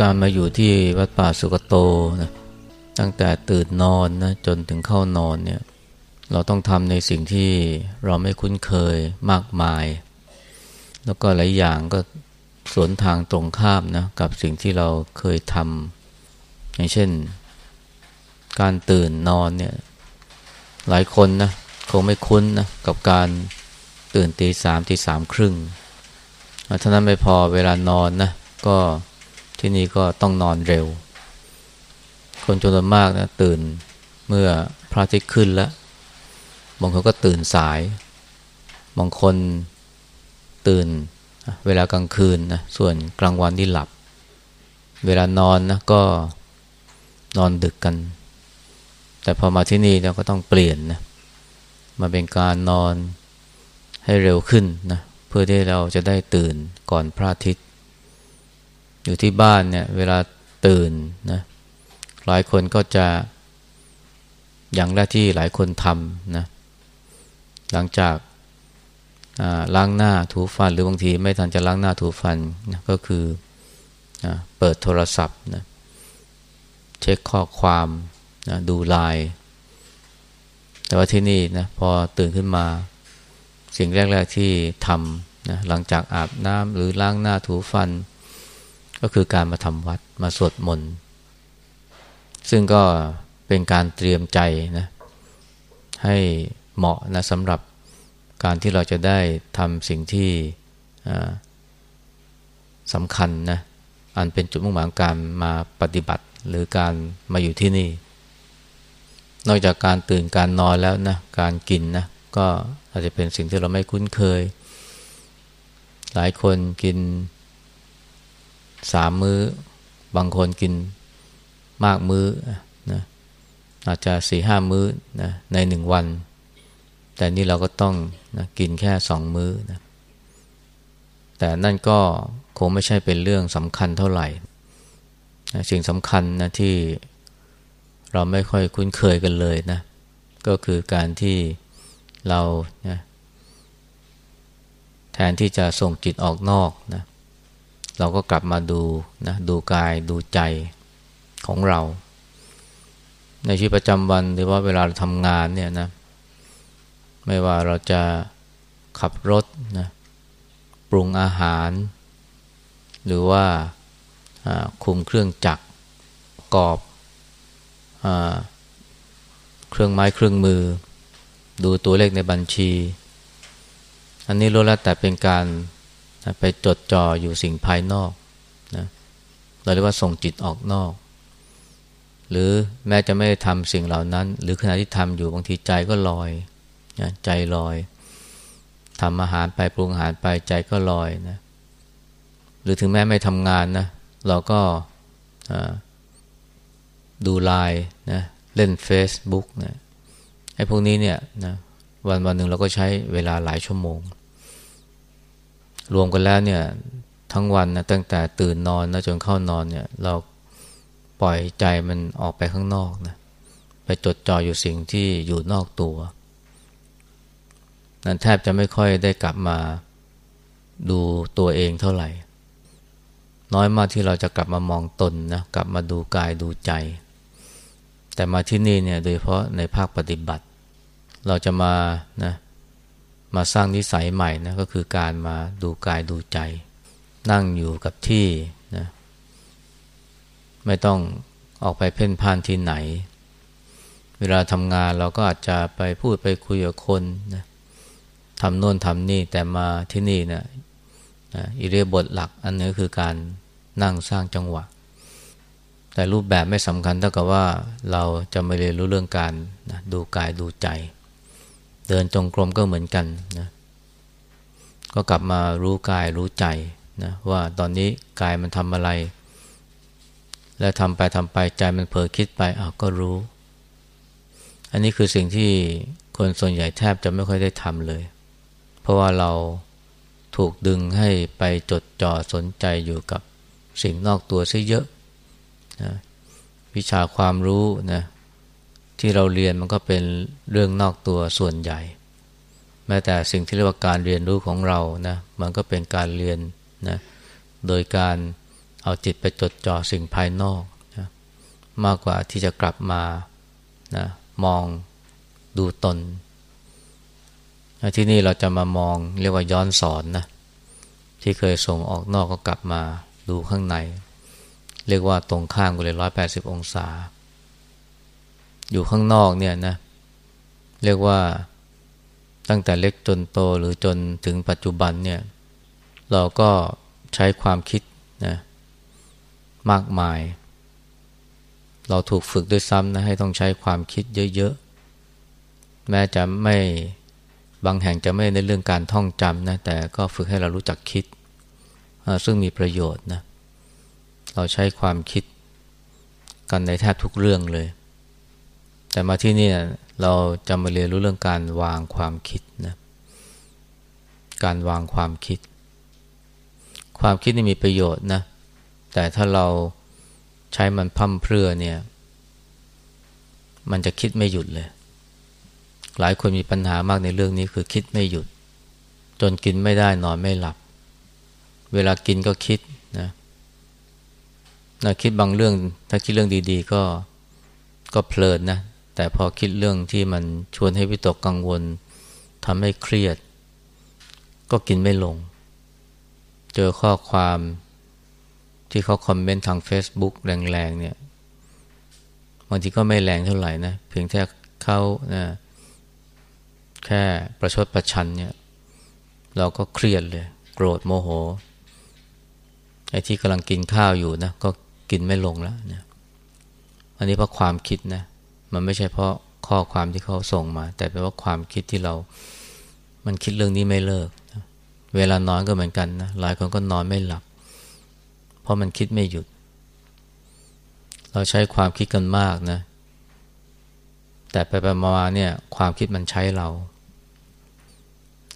การมาอยู่ที่วัดป่าสุกโตนะตั้งแต่ตื่นนอนนะจนถึงเข้านอนเนี่ยเราต้องทำในสิ่งที่เราไม่คุ้นเคยมากมาย แล้วก็หลายอย่างก็สวนทางตรงข้ามนะกับสิ่งที่เราเคยทำอย่างเช่น การตื่นนอนเนี่ยหลายคนนะคงไม่คุ้นนะกับการตื่นตีสามตีสามครึ่งเท่านั้นไม่พอเวลานอนนะก็ ที่นี่ก็ต้องนอนเร็ว คนจำนวนมากนะตื่นเมื่อพระอาทิตย์ขึ้นแล้ว บางคนก็ตื่นสาย บางคนตื่นเวลากลางคืนนะส่วนกลางวันที่หลับ เวลานอนนะก็นอนดึกกัน แต่พอมาที่นี่เราก็ต้องเปลี่ยนนะมาเป็นการนอนให้เร็วขึ้นนะเพื่อที่เราจะได้ตื่นก่อนพระอาทิตย์ อยู่ที่บ้านเนี่ยเวลาตื่นนะหลายคนก็จะอย่างแรกที่หลายคนทำนะหลังจากล้างหน้าถูฟัน หรือบางทีไม่ทันจะล้างหน้าถูฟันนะก็คืออเปิดโทรศัพท์นะเช็คข้อความนะดูไลน์แต่ว่าที่นี่นะพอตื่นขึ้นมา สิ่งแรก ๆที่ทำนะหลังจากอาบน้ำหรือล้างหน้าถูฟัน ก็คือการมาทำวัดมาสวดมนต์ซึ่งก็เป็นการเตรียมใจนะให้เหมาะนะสำหรับการที่เราจะได้ทำสิ่งที่สำคัญนะอันเป็นจุดมุ่งหมายการมาปฏิบัติหรือการมาอยู่ที่นี่ นอกจากการตื่นการนอนแล้วนะการกินนะก็อาจจะเป็นสิ่งที่เราไม่คุ้นเคย หลายคนกิน สามมือ้อบางคนกินมากมื้อนะอาจจะสี่ห้ามื้อนะในหนึ่งวัน แต่นี่เราก็ต้องนะกินแค่สองมื้อนะแต่นั่นก็คงไม่ใช่เป็นเรื่องสำคัญเท่าไหร่นะสิ่งสำคัญนะที่เราไม่ค่อยคุ้นเคยกันเลยนะ ก็คือการที่เรานะแทนที่จะส่งจิตออกนอกนะเเราก็กลับมาดูนะดูกายดูใจของเรา ในชีวิตประจำวันหรือว่าเวลาเราทำงานเนี่ยนะ ไม่ว่าเราจะขับรถนะปรุงอาหาร หรือว่าคุมเครื่องจักรกอบอเครื่องไม้เครื่องมือ ดูตัวเลขในบัญชี อันนี้รู้แล้วแต่เป็นการ ไปจดจ่ออยู่สิ่งภายนอกนะเราเรียกว่าส่งจิตออกนอก หรือแม้จะไม่ได้ทำสิ่งเหล่านั้น หรือขณะที่ทำอยู่บางทีใจก็ลอยนะใจลอยทำอาหารไปปรุงอาหารไปใจก็ลอยนะหรือถึงแม้ไม่ทำงานนะเราก็ดูไลน์นะเล่น Facebook นะไอ้พวกนี้เนี่ยนะวันวันหนึ่งเราก็ใช้เวลาหลายชั่วโมง รวมกันแล้วเนี่ยทั้งวันนะตั้งแต่ตื่นนอนนะจนเข้านอนเนี่ย เราปล่อยใจมันออกไปข้างนอกนะไปจดจ่ออยู่สิ่งที่อยู่นอกตัว นั้นแทบจะไม่ค่อยได้กลับมาดูตัวเองเท่าไหร่ น้อยมากที่เราจะกลับมามองตนนะกลับมาดูกายดูใจ แต่มาที่นี่เนี่ยโดยเฉพาะในภาคปฏิบัติ เราจะมานะ มาสร้างนิสัยใหม่นะก็คือการมาดูกายดูใจ นั่งอยู่กับที่นะไม่ต้องออกไปเพ่นพ่านที่ไหน เวลาทำงานเราก็อาจจะไปพูดไปคุยกับคนนะทำโน่นทำนี่แต่มาที่นี่นะนะอิเรียบทหลักอันนี้คือการนั่งสร้างจังหวะ แต่รูปแบบไม่สำคัญเท่ากับว่าเราจะไม่เรียนรู้เรื่องการนะดูกายดูใจ เดินจงกรมก็เหมือนกันนะก็กลับมารู้กายรู้ใจนะว่าตอนนี้กายมันทำอะไร แล้วทำไปทำไปใจมันเผลอคิดไปอ้าวก็รู้ อันนี้คือสิ่งที่คนส่วนใหญ่แทบจะไม่ค่อยได้ทำเลย เพราะว่าเราถูกดึงให้ไปจดจ่อสนใจอยู่กับสิ่งนอกตัวซะเยอะนะวิชาความรู้นะ ที่เราเรียนมันก็เป็นเรื่องนอกตัวส่วนใหญ่ แม้แต่สิ่งที่เรียกว่าการเรียนรู้ของเรานะมันก็เป็นการเรียนนะโดยการเอาจิตไปจดจ่อสิ่งภายนอกนะมากกว่าที่จะกลับมานะมองดูตน ที่นี่เราจะมามองเรียกว่าย้อนสอนนะที่เคยส่งออกนอกก็กลับมาดูข้างใน เรียกว่าตรงข้างกันเลยร้อยแปดสิบองศา อยู่ข้างนอกเนี่ยนะ เรียกว่าตั้งแต่เล็กจนโตหรือจนถึงปัจจุบันเนี่ย เราก็ใช้ความคิดนะมากมาย เราถูกฝึกด้วยซ้ำนะให้ต้องใช้ความคิดเยอะๆ แม้จะไม่บางแห่งจะไม่ในเรื่องการท่องจำนะ แต่ก็ฝึกให้เรารู้จักคิด ซึ่งมีประโยชน์นะ เราใช้ความคิดกันในแทบทุกเรื่องเลย แต่มาที่นี่เราจะมาเรียนรู้เรื่องการวางความคิดนะ การวางความคิด ความคิดนี่มีประโยชน์นะ แต่ถ้าเราใช้มันพั่มเพรื่อเนี่ย มันจะคิดไม่หยุดเลย หลายคนมีปัญหามากในเรื่องนี้คือคิดไม่หยุด จนกินไม่ได้นอนไม่หลับ เวลากินก็คิดนะนะคิดบางเรื่อง ถ้าคิดเรื่องดี ๆ ก็ก็เพลินนะ แต่พอคิดเรื่องที่มันชวนให้วิตกกังวลทำให้เครียด ก็กินไม่ลง เจอข้อความที่เขาคอมเมนต์ทาง Facebook แรงๆเนี่ยบางทีก็ไม่แรงเท่าไหร่นะ เพียงแค่เขานะแค่ประชดประชันเนี่ย เราก็เครียดเลย โกรธโมโหไอ้ที่กำลังกินข้าวอยู่นะ ก็กินไม่ลงแล้วนี่ยอันนี้เพราะความคิดนะ มันไม่ใช่เพราะข้อความที่เขาส่งมา แต่เป็นว่าความคิดที่เรา มันคิดเรื่องนี้ไม่เลิก เวลานอนก็เหมือนกันนะหลายคนก็นอนไม่หลับ เพราะมันคิดไม่หยุด เราใช้ความคิดกันมากนะ แต่ไปไปมาเนี่ยความคิดมันใช้เรา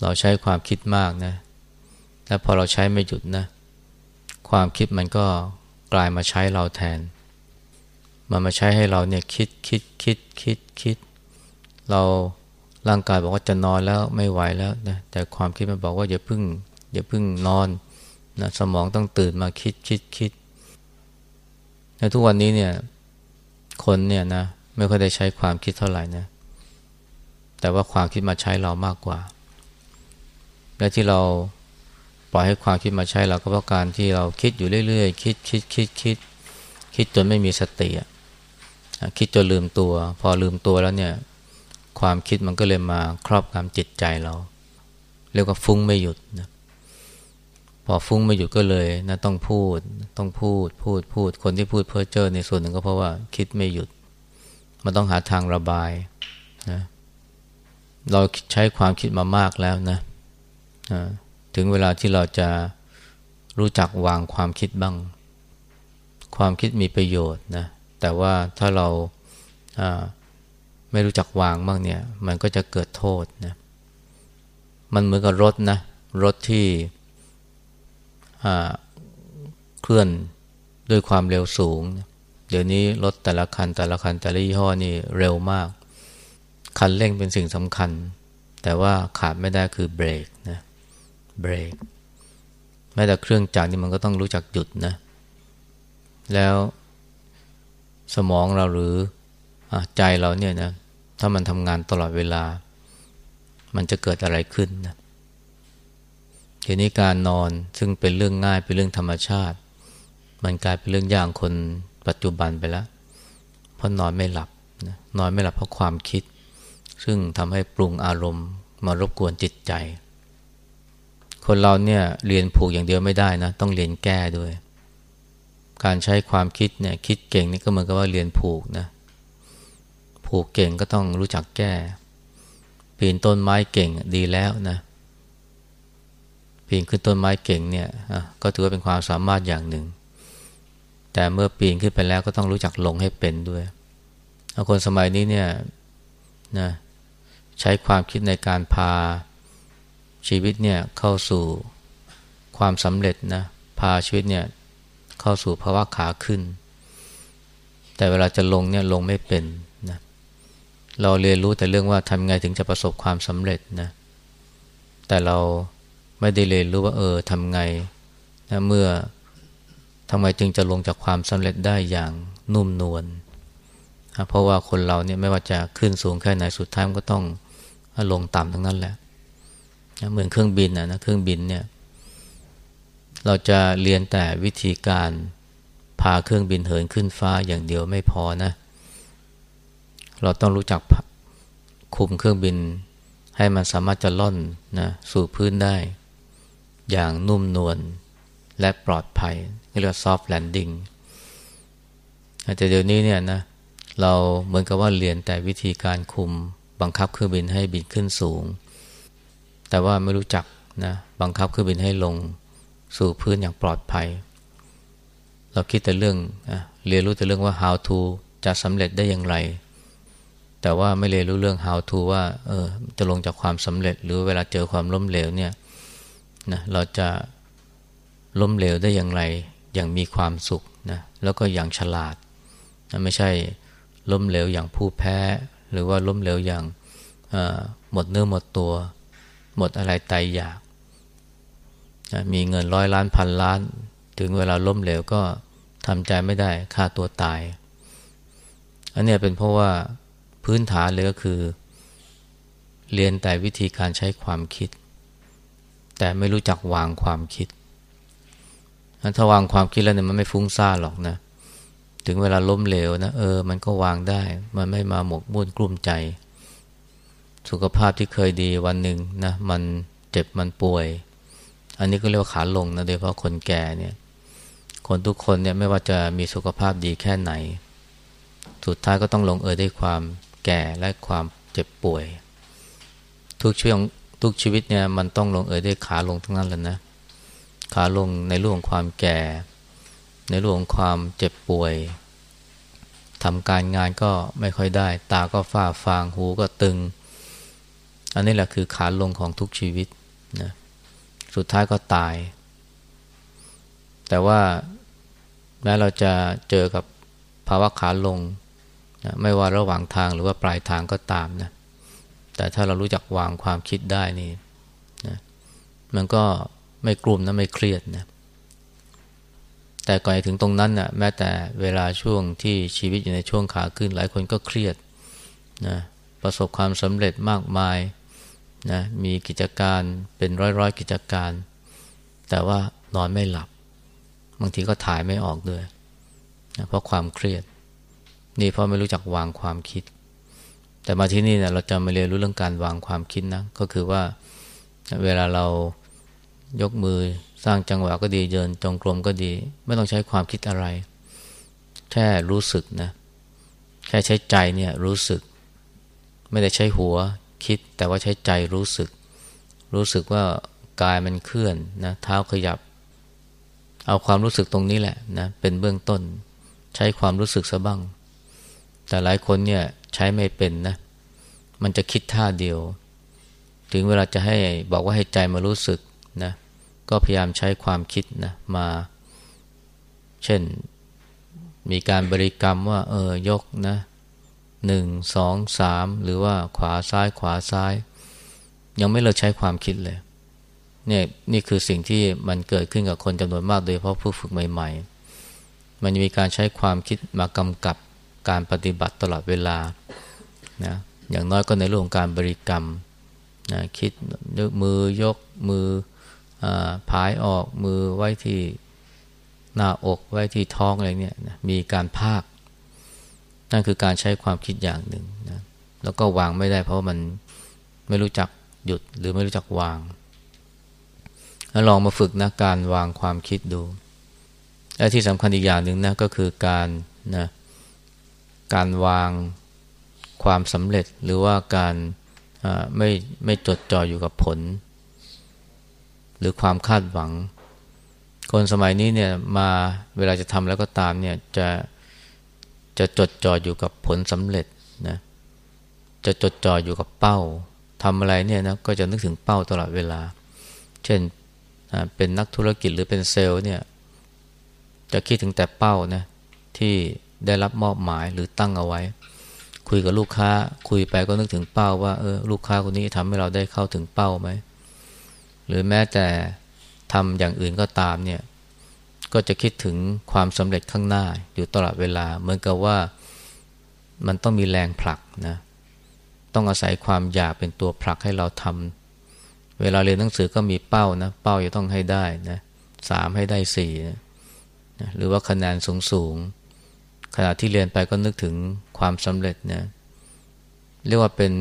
เราใช้ความคิดมากนะแล้วพอเราใช้ไม่หยุดนะ ความคิดมันก็กลายมาใช้เราแทน มันมาใช้ให้เราเนี่ยคิดคิดคิดคิดคิด เราร่างกายบอกว่าจะนอนแล้วไม่ไหวแล้วนะแต่ความคิดมันบอกว่าอย่าพึ่งอย่าพึ่งนอนนะสมองต้องตื่นมาคิดคิดคิดในทุกวันนี้เนี่ยคนเนี่ยนะไม่ค่อยได้ใช้ความคิดเท่าไหร่นะแต่ว่าความคิดมาใช้เรามากกว่า และที่เราปล่อยให้ความคิดมาใช้เราก็เพราะการที่เราคิดอยู่เรื่อยๆ คิดคิดคิดคิดคิดจนไม่มีสติ คิดจนลืมตัว พอลืมตัวแล้วเนี่ย ความคิดมันก็เลยมาครอบงำจิตใจเรา เรียกว่าฟุ้งไม่หยุดนะพอฟุ้งไม่หยุดก็เลยนะต้องพูดต้องพูดพูดพูดคนที่พูดเพ้อเจ้อในส่วนหนึ่งก็เพราะว่าคิดไม่หยุด มันต้องหาทางระบายนะเราใช้ความคิดมามากแล้วนะถึงเวลาที่เราจะรู้จักวางความคิดบ้าง ความคิดมีประโยชน์นะ แต่ว่าถ้าเราไม่รู้จักวางบ้างเนี่ย มันก็จะเกิดโทษนะมันเหมือนกับรถนะ รถที่เคลื่อนด้วยความเร็วสูง เดี๋ยวนี้รถแต่ละคัน แต่ละคันแต่ละยี่ห้อนี่เร็วมาก คันเร่งเป็นสิ่งสำคัญ แต่ว่าขาดไม่ได้คือเบรกนะเบรกแม้แต่เครื่องจักรนี่มันก็ต้องรู้จักหยุดนะ แล้ว สมองเราหรืออใจเราเนี่ยนะถ้ามันทำงานตลอดเวลา มันจะเกิดอะไรขึ้นนะทีนี้การนอนซึ่งเป็นเรื่องง่ายเป็นเรื่องธรรมชาติ มันกลายเป็นเรื่องยากคนปัจจุบันไปแล้ว เพราะนอนไม่หลับนอนไม่หลับเพราะความคิด ซึ่งทำให้ปรุงอารมณ์มารบกวนจิตใจ คนเราเนี่ยเรียนผูกอย่างเดียวไม่ได้นะ ต้องเรียนแก้ด้วย การใช้ความคิดเนี่ยคิดเก่งนี่ก็เหมือนกับว่าเรียนผูกนะผูกเก่งก็ต้องรู้จักแก้ ปีนต้นไม้เก่งดีแล้วนะปีนขึ้นต้นไม้เก่งเนี่ยก็ถือว่าเป็นความสามารถอย่างหนึ่ง แต่เมื่อปีนขึ้นไปแล้วก็ต้องรู้จักลงให้เป็นด้วยคนสมัยนี้เนี่ยนะใช้ความคิดในการพาชีวิตเนี่ยเข้าสู่ความสำเร็จนะพาชีวิตเนี่ย เข้าสู่ภาวะขาขึ้น แต่เวลาจะลงเนี่ยลงไม่เป็นนะเราเรียนรู้แต่เรื่องว่าทำไงถึงจะประสบความสำเร็จนะแต่เราไม่ได้เรียนรู้ว่าเออทำไงนะเมื่อทำไมจึงจะลงจากความสำเร็จได้อย่างนุ่มนวลเพราะว่าคนเราเนี่ยไม่ว่าจะขึ้นสูงแค่ไหนสุดท้ายก็ต้องลงต่ำทั้งนั้นแหละเหมือนเครื่องบินนะเครื่องบินเนี่ย เราจะเรียนแต่วิธีการพาเครื่องบินเหินขึ้นฟ้าอย่างเดียวไม่พอนะ เราต้องรู้จักคุมเครื่องบิน ให้มันสามารถจะล่อนนะสู่พื้นได้ อย่างนุ่มนวลและปลอดภัยเรียกว่า soft landing แต่เดี๋ยวนี้เนี่ยนะเราเหมือนกับว่าเรียนแต่วิธีการคุมบังคับเครื่องบินให้บินขึ้นสูง แต่ว่าไม่รู้จักนะบังคับเครื่องบินให้ลง สู่พื้นอย่างปลอดภัย เราคิดแต่เรื่องเรียนรู้แต่เรื่องว่า how to จะสำเร็จได้อย่างไร แต่ว่าไม่เรียนรู้เรื่อง how to ว่าเออจะลงจากความสำเร็จ หรือเวลาเจอความล้มเหลวเนี่ยนะเราจะล้มเหลวได้อย่างไร อย่างมีความสุขนะแล้วก็อย่างฉลาดนะไม่ใช่ล้มเหลวอย่างผู้แพ้ หรือว่าล้มเหลวอย่างหมดเนื้อหมดตัว หมดอะไรตายอยาก มีเงินร้อยล้านพันล้าน ถึงเวลาล้มเหลวก็ทำใจไม่ได้ฆ่าตัวตาย อันนี้เป็นเพราะว่าพื้นฐานเลยก็คือ เรียนแต่วิธีการใช้ความคิด แต่ไม่รู้จักวางความคิด ถ้าวางความคิดแล้วเนี่ยมันไม่ฟุ้งซ่านหรอกนะ ถึงเวลาล้มเหลวนะเออ มันก็วางได้ มันไม่มาหมกมุ่นกลุ้มใจ สุขภาพที่เคยดีวันหนึ่งนะมันเจ็บมันป่วย อันนี้ก็เรียกว่าขาลงนะโดยเฉพาะคนแก่เนี่ยคนทุกคนเนี่ยไม่ว่าจะมีสุขภาพดีแค่ไหน สุดท้ายก็ต้องลงเอยด้วยความแก่และความเจ็บป่วย ทุกช่วงทุกชีวิตเนี่ยมันต้องลงเอยด้วยขาลงทั้งนั้นเลยนะขาลงในเรื่องความแก่ ในเรื่องความเจ็บป่วยทำการงานก็ไม่ค่อยได้ ตาก็ฝ้าฟางหูก็ตึง อันนี้แหละคือขาลงของทุกชีวิตนะ สุดท้ายก็ตาย แต่ว่าแม้เราจะเจอกับภาวะขาลงนะไม่ว่าระหว่างทางหรือว่าปลายทางก็ตามนะแต่ถ้าเรารู้จักวางความคิดได้นี่นะมันก็ไม่กลุ่มนะไม่เครียดนะแต่ก่อนถึงตรงนั้นนะ่ะแม้แต่เวลาช่วงที่ชีวิตอยู่ในช่วงขาขึ้นหลายคนก็เครียดนะประสบความสำเร็จมากมาย นะมีกิจการเป็นร้อยร้อยกิจการ แต่ว่านอนไม่หลับ บางทีก็ถ่ายไม่ออกด้วยนะเพราะความเครียด นี่เพราะไม่รู้จักวางความคิด แต่มาที่นี่เนี่ยเราจะมาเรียนรู้เรื่องการวางความคิดนะก็คือว่าเวลาเรายกมือสร้างจังหวะก็ดีเดินจงกรมก็ดี ไม่ต้องใช้ความคิดอะไร แค่รู้สึกนะแค่ใช้ใจเนี่ยรู้สึก ไม่ได้ใช้หัว คิด แต่ว่าใช้ใจรู้สึก รู้สึกว่ากายมันเคลื่อนนะเท้าขยับ เอาความรู้สึกตรงนี้แหละนะเป็นเบื้องต้น ใช้ความรู้สึกซะบ้าง แต่หลายคนเนี่ยใช้ไม่เป็นนะ มันจะคิดท่าเดียว ถึงเวลาจะให้บอกว่าให้ใจมารู้สึกนะก็พยายามใช้ความคิดนะมา เช่นมีการบริกรรมว่า เออยกนะ หนึ่งสองสามหรือว่าขวาซ้ายขวาซ้าย ยังไม่เลิกใช้ความคิดเลยเนี่ยนี่คือสิ่งที่มันเกิดขึ้นกับคนจำนวนมากโดยเฉพาะผู้ฝึกใหม่ ๆ มันมีการใช้ความคิดมากำกับการปฏิบัติตลอดเวลานะอย่างน้อยก็ในเรื่องของการบริกรรมนะคิดมือยกมืออผายออกมือไว้ที่หน้าอกไว้ที่ท้องอะไรเนี่ยนะมีการภาค นั่นคือการใช้ความคิดอย่างหนึ่งนะแล้วก็วางไม่ได้เพราะมันไม่รู้จักหยุดหรือไม่รู้จักวาง แล้วลองมาฝึกนะการวางความคิดดูและที่สำคัญอีกอย่างหนึ่งนะก็คือการนะการวางความสำเร็จหรือว่าการไม่ไม่จดจ่ออยู่กับผล หรือความคาดหวัง คนสมัยนี้เนี่ยมาเวลาจะทำแล้วก็ตามเนี่ยจะ จะจดจ่ออยู่กับผลสำเร็จนะจะจดจ่ออยู่กับเป้าทำอะไรเนี่ยนะก็จะนึกถึงเป้าตลอดเวลา เช่นเป็นนักธุรกิจหรือเป็นเซลล์เนี่ยจะคิดถึงแต่เป้านะที่ได้รับมอบหมายหรือตั้งเอาไว้ คุยกับลูกค้าคุยไปก็นึกถึงเป้าว่าเออลูกค้าคนนี้ทำให้เราได้เข้าถึงเป้าไหมหรือแม้แต่ทำอย่างอื่นก็ตามเนี่ย ก็จะคิดถึงความสำเร็จข้างหน้าอยู่ตลอดเวลา เหมือนกับว่ามันต้องมีแรงผลักนะต้องอาศัยความอยากเป็นตัวผลักให้เราทำเวลาเรียนหนังสือก็มีเป้านะ เป้าจะต้องให้ได้นะสามให้ได้สี่นะหรือว่าคะแนนสูงสูงขณะที่เรียนไปก็นึกถึงความสำเร็จนะเรียกว่าเป็น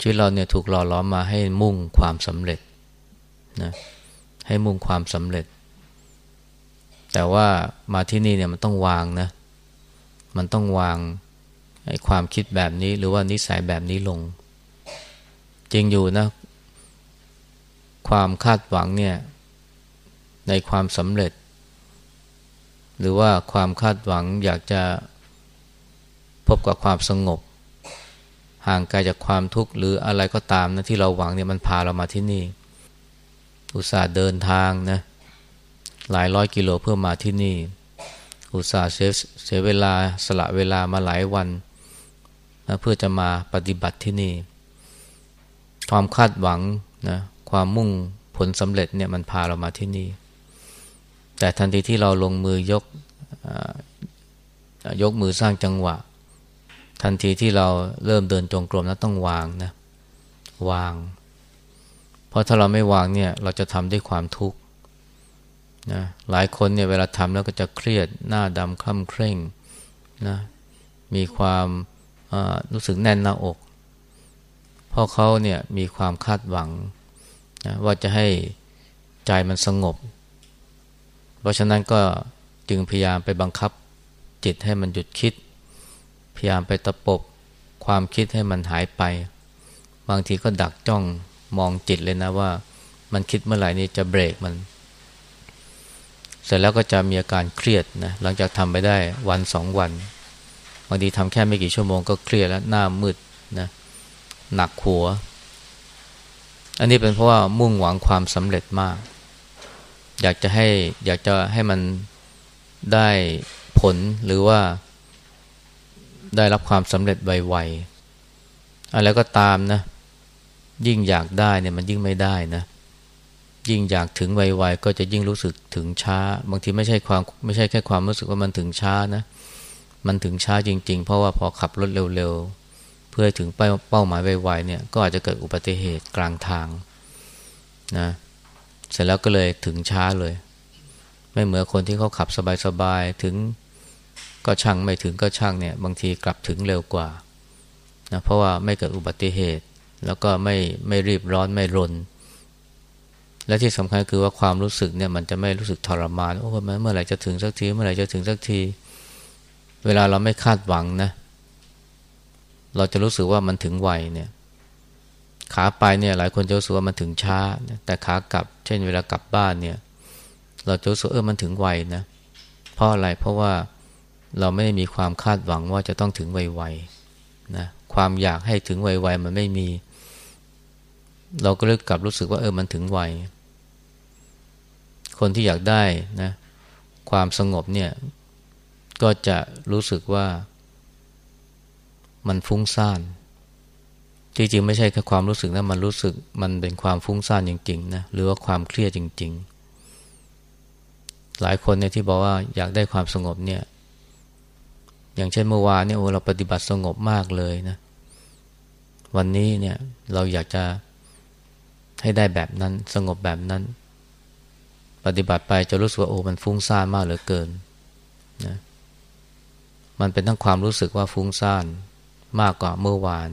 ชีวิตเราเนี่ยถูกหล่อล้อมมาให้มุ่งความสำเร็จนะให้มุ่งความสำเร็จ แต่ว่ามาที่นี่เนี่ยมันต้องวางนะ มันต้องวางไอ้ความคิดแบบนี้หรือว่านิสัยแบบนี้ลง จริงอยู่นะ ความคาดหวังเนี่ยในความสำเร็จ หรือว่าความคาดหวังอยากจะพบกับความสงบ ห่างไกลจากความทุกข์หรืออะไรก็ตามนะที่เราหวังเนี่ยมันพาเรามาที่นี่ อุตส่าห์เดินทางนะ หลายร้อยกิโลเพื่อมาที่นี่ อุตส่าห์เสียเวลาสละเวลามาหลายวันนะเพื่อจะมาปฏิบัติที่นี่ ความคาดหวังนะความมุ่งผลสำเร็จเนี่ยมันพาเรามาที่นี่ แต่ทันทีที่เราลงมือยกยกมือสร้างจังหวะ ทันทีที่เราเริ่มเดินจงกรมนะต้องวางนะวาง เพราะถ้าเราไม่วางเนี่ยเราจะทำด้วยความทุกข์ นะหลายคนเนี่ยเวลาทำแล้วก็จะเครียดหน้าดำคล่ำเคร่งนะมีความรู้สึกแน่นหน้าอก เพราะเขาเนี่ยมีความคาดหวังนะว่าจะให้ใจมันสงบ เพราะฉะนั้นก็จึงพยายามไปบังคับจิตให้มันหยุดคิด พยายามไปตะปบความคิดให้มันหายไป บางทีก็ดักจ้องมองจิตเลยนะว่า มันคิดเมื่อไหร่นี่จะเบรกมัน เสร็จแล้วก็จะมีอาการเครียดนะหลังจากทำไปได้วันสองวันบางทีทำแค่ไม่กี่ชั่วโมงก็เครียดแล้วหน้ามืดนะหนักหัว อันนี้เป็นเพราะว่ามุ่งหวังความสำเร็จมาก อยากจะให้อยากจะให้มันได้ผลหรือว่า ได้รับความสำเร็จไวๆอะไรก็ตามนะ ยิ่งอยากได้เนี่ยมันยิ่งไม่ได้นะ ยิ่งอยากถึงไวๆก็จะยิ่งรู้สึกถึงช้า บางทีไม่ใช่ความไม่ใช่แค่ความรู้สึกว่ามันถึงช้านะ มันถึงช้าจริง ๆ เพราะว่าพอขับรถเร็วๆ เพื่อถึงเป้าหมายไวๆเนี่ยก็อาจจะเกิดอุบัติเหตุกลางทางนะเสร็จแล้วก็เลยถึงช้าเลย ไม่เหมือนคนที่เขาขับสบายๆถึงก็ช่างไม่ถึงก็ช่างเนี่ยบางทีกลับถึงเร็วกว่านะเพราะว่าไม่เกิดอุบัติเหตุ แล้วก็ไม่ไม่รีบร้อนไม่รน และที่สำคัญคือว่าความรู้สึกเนี่ยมันจะไม่รู้สึกทรมานโอ้เมื่อไหร่จะถึงสักทีเมื่อไหร่จะถึงสักที เวลาเราไม่คาดหวังนะ เราจะรู้สึกว่ามันถึงไวเนี่ย ขาไปเนี่ยหลายคนจะรู้สึกว่ามันถึงช้า แต่ขากลับ เช่น เวลากลับบ้านเนี่ย เราจะรู้สึกเออมันถึงไวนะเพราะอะไรเพราะว่าเราไม่ได้มีความคาดหวังว่าจะต้องถึงไวๆนะความอยากให้ถึงไวๆมันไม่มี เราก็เลยกลับรู้สึกว่าเออมันถึงไว คนที่อยากได้นะความสงบเนี่ย ก็จะรู้สึกว่ามันฟุ้งซ่านจริงๆไม่ใช่แค่ความรู้สึกนะมันรู้สึกมันเป็นความฟุ้งซ่านจริงๆนะหรือว่าความเครียดจริง ๆ หลายคนเนี่ยที่บอกว่าอยากได้ความสงบเนี่ย อย่างเช่นเมื่อวานเนี่ยโอ้เราปฏิบัติสงบมากเลยนะ วันนี้เนี่ยเราอยากจะให้ได้แบบนั้นสงบแบบนั้น ปฏิบัติไปจะรู้สึกว่าโอ้มันฟุ้งซ่านมากเหลือเกินนะมันเป็นทั้งความรู้สึกว่าฟุ้งซ่านมากกว่าเมื่อวาน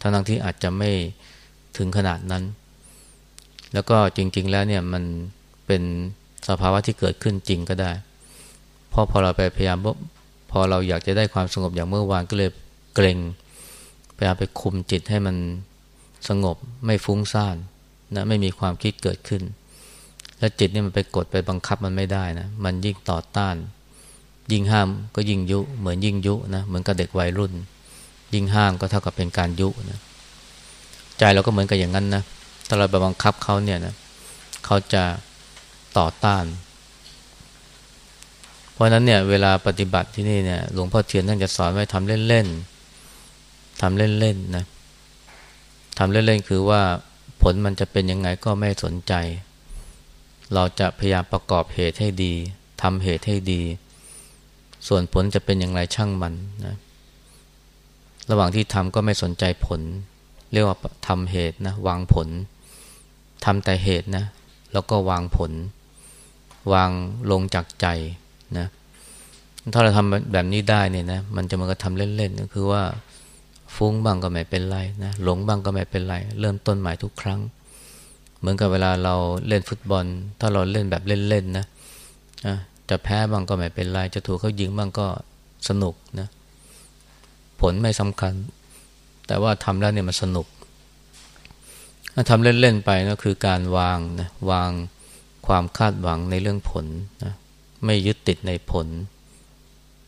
ทั้งที่อาจจะไม่ถึงขนาดนั้น แล้วก็จริง ๆ แล้วเนี่ยมันเป็นสภาวะที่เกิดขึ้นจริงก็ได้พอพอเราไปพยายามพอเราอยากจะได้ความสงบอย่างเมื่อวานก็เลยเกรงพยายามไปคุมจิตให้มันสงบไม่ฟุ้งซ่านนะไม่มีความคิดเกิดขึ้น แล้วจิตนี่มันไปกดไปบังคับมันไม่ได้นะ มันยิ่งต่อต้าน ยิ่งห้ามก็ยิ่งยุ เหมือนยิ่งยุนะ เหมือนกับเด็กวัยรุ่น ยิ่งห้ามก็เท่ากับเป็นการยุนะ ใจเราก็เหมือนกับอย่างนั้นนะ ถ้าเราไปบังคับเขาเนี่ยนะ เขาจะต่อต้าน เพราะนั้นเนี่ยเวลาปฏิบัติที่นี่เนี่ย หลวงพ่อเทียนท่านจะสอนไว้ทำเล่นๆทำเล่นๆนะทำเล่นๆคือว่าผลมันจะเป็นยังไงก็ไม่สนใจ เราจะพยายามประกอบเหตุให้ดีทำเหตุให้ดี ส่วนผลจะเป็นอย่างไรช่างมันนะระหว่างที่ทำก็ไม่สนใจผล เรียกว่าทำเหตุนะวางผลทำแต่เหตุนะ แล้วก็วางผล วางลงจากใจนะถ้าเราทำแบบนี้ได้เนี่ยนะมันจะมันก็ทำเล่นๆก็คือว่าฟุ้งบ้างก็ไม่เป็นไรนะหลงบ้างก็ไม่เป็นไร เริ่มต้นใหม่ทุกครั้ง เหมือนกับเวลาเราเล่นฟุตบอล ถ้าเราเล่นแบบเล่นๆนะจะแพ้บ้างก็ไม่เป็นไร จะถูกเขายิงบ้างก็สนุกนะ ผลไม่สำคัญ แต่ว่าทำแล้วเนี่ยมันสนุกทำเล่นๆไปก็คือการวางนะวางความคาดหวังในเรื่องผลนะไม่ยึดติดในผล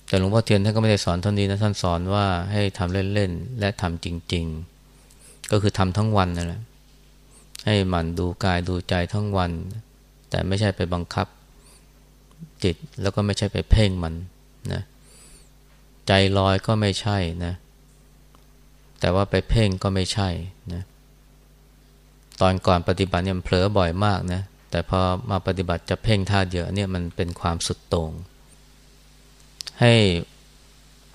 แต่หลวงพ่อเทียนท่านก็ไม่ได้สอนเท่านี้นะท่านสอนว่าให้ทำเล่นๆและทำจริง ๆ ก็คือทำทั้งวันนั่นแหละ ให้หมั่นดูกายดูใจทั้งวัน แต่ไม่ใช่ไปบังคับจิตแล้วก็ไม่ใช่ไปเพ่งมันนะใจลอยก็ไม่ใช่นะ แต่ว่าไปเพ่งก็ไม่ใช่นะตอนก่อนปฏิบัติเนี่ยเผลอบ่อยมากนะแต่พอมาปฏิบัติจะเพ่งท่าเยอะเนี่ยมันเป็นความสุดโต่งให้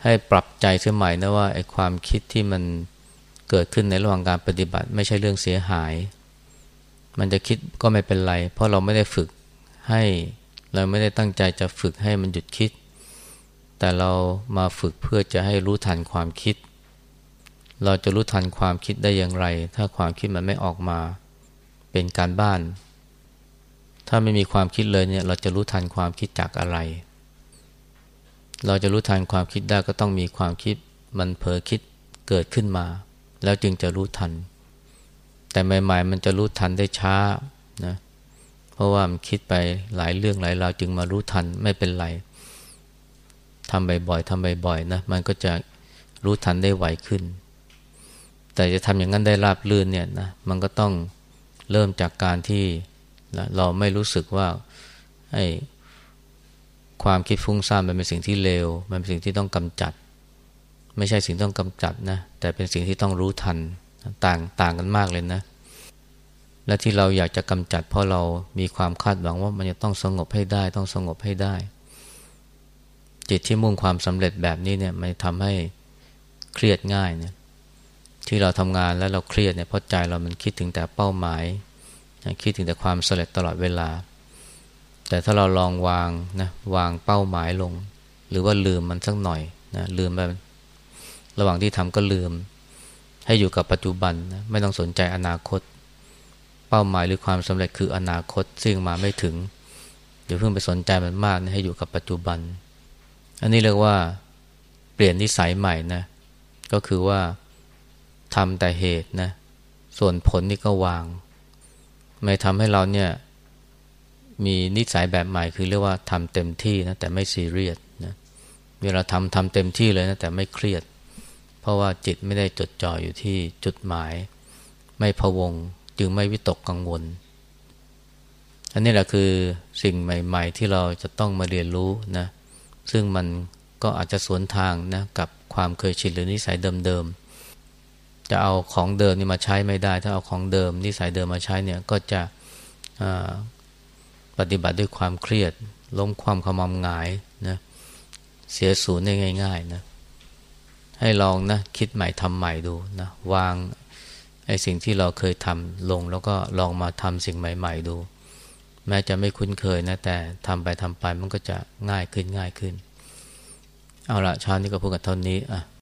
ให้ปรับใจเสียใหม่นะว่าไอ้ความคิดที่มันเกิดขึ้นในระหว่างการปฏิบัติ ไม่ใช่เรื่องเสียหาย มันจะคิดก็ไม่เป็นไร เพราะเราไม่ได้ฝึกให้เราไม่ได้ตั้งใจจะฝึกให้มันหยุดคิด แต่เรามาฝึกเพื่อจะให้รู้ทันความคิด เราจะรู้ทันความคิดได้อย่างไร ถ้าความคิดมันไม่ออกมาเป็นการบ้าน ถ้าไม่มีความคิดเลยเนี่ยเราจะรู้ทันความคิดจากอะไร เราจะรู้ทันความคิดได้ก็ต้องมีความคิดมันเผลอคิดเกิดขึ้นมา แล้วจึงจะรู้ทัน แต่ใหม่ ๆ มันจะรู้ทันได้ช้านะเพราะว่ามันคิดไปหลายเรื่องหลายราวจึงมารู้ทันไม่เป็นไรทำบ่อยๆทำบ่อยๆนะมันก็จะรู้ทันได้ไวขึ้น แต่จะทำอย่างนั้นได้ราบลื่นเนี่ยนะมันก็ต้องเริ่มจากการที่เราไม่รู้สึกว่าไอ้ความคิดฟุ้งซ่านมันเป็นสิ่งที่เลว มันเป็นสิ่งที่ต้องกำจัด ไม่ใช่สิ่งต้องกำจัดนะแต่เป็นสิ่งที่ต้องรู้ทัน ต่างต่างกันมากเลยนะ และที่เราอยากจะกำจัดเพราะเรามีความคาดหวังว่ามันจะต้องสงบให้ได้ ต้องสงบให้ได้ จิตที่มุ่งความสำเร็จแบบนี้เนี่ยมันทำให้เครียดง่ายเนี่ยที่เราทำงานแล้วเราเครียดเนี่ยเพราะใจเรามันคิดถึงแต่เป้าหมาย คิดถึงแต่ความสำเร็จตลอดเวลา แต่ถ้าเราลองวางนะวางเป้าหมายลง หรือว่าลืมมันสักหน่อยนะลืมไป ระหว่างที่ทำก็ลืม ให้อยู่กับปัจจุบันนะไม่ต้องสนใจอนาคต เป้าหมายหรือความสำเร็จคืออนาคตซึ่งมาไม่ถึงเดี๋ยวเพิ่งไปสนใจมันมากนะให้อยู่กับปัจจุบัน อันนี้เรียกว่าเปลี่ยนนิสัยใหม่นะก็คือว่าทำแต่เหตุนะส่วนผลนี่ก็วาง ไม่ทำให้เราเนี่ยมีนิสัยแบบใหม่คือเรียกว่าทำเต็มที่นะแต่ไม่ซีเรียสนะเวลาทำทำเต็มที่เลยนะแต่ไม่เครียด เพราะว่าจิตไม่ได้จดจ่ออยู่ที่จุดหมาย ไม่พวงจึงไม่วิตกกังวล อันนี้แหละคือสิ่งใหม่ ๆ ที่เราจะต้องมาเรียนรู้นะซึ่งมันก็อาจจะสวนทางนะกับความเคยชินหรือนิสัยเดิมๆจะเอาของเดิมนี่มาใช้ไม่ได้ ถ้าเอาของเดิมนิสัยเดิมมาใช้เนี่ยก็จะปฏิบัติด้วยความเครียดล้มความขมำงายนะเสียศูนย์ได้ง่าย ๆนะ ให้ลองนะคิดใหม่ทำใหม่ดูนะวางไอ้สิ่งที่เราเคยทำลงแล้วก็ลองมาทำสิ่งใหม่ ๆ ดู แม้จะไม่คุ้นเคยนะ แต่ทำไปทำไปมันก็จะง่ายขึ้นง่ายขึ้น เอาละชานี้ก็พูดกันเท่านี้อะ